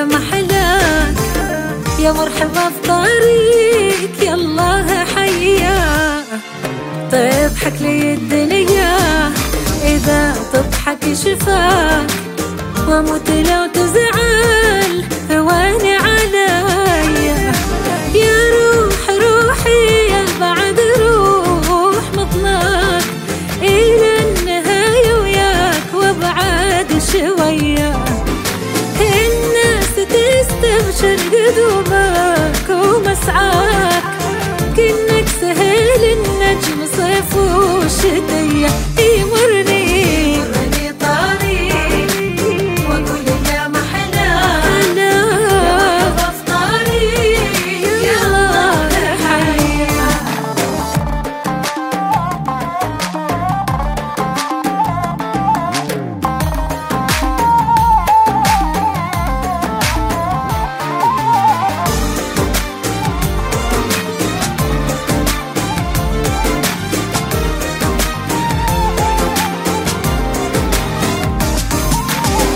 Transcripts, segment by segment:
يا محلاك. يا مرحبا بطريق يالله حيا. تضحك لي الدنيا. إذا تضحك شفاك وأموت لو تزعل. قدومك ومسعاك. كأنك سهل النجم صيف وشتية يمرني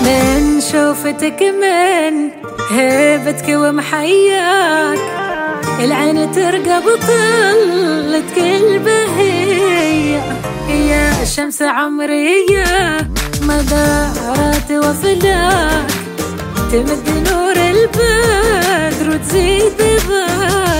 من شوفتك من هيبتك ومحياك العين ترقب طلت كل بهية يا شمس عمرية مدارات وفلاك. تمد نور البدر وتزيد ضايع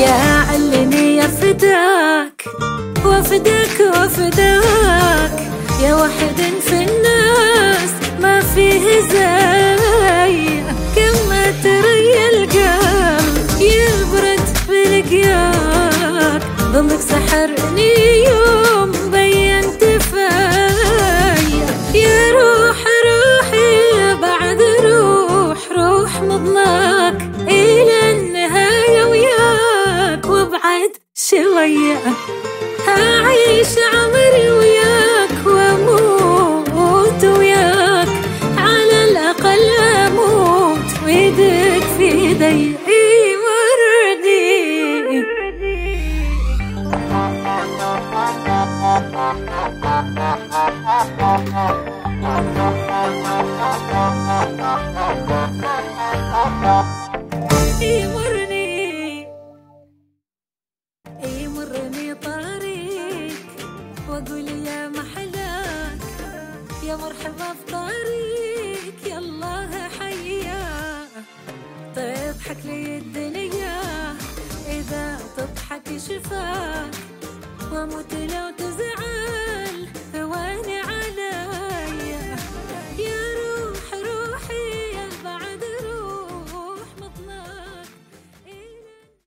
يا علني يا فداك وفداك وفداك. يا واحد في الناس ما فيه زي. كما تري القلب يبرد بلقياك ظلك سحرني يوم بينت فيا يا روح روحي بعد روح روح مضناك شوية أعيش عمري وياك وأموت وياك. على الأقل أموت ويدك في يمرني يمرني يا مرحبا بطريق يالله حيا. تضحك لي الدنيا إذا تضحك شفاك وأموت لو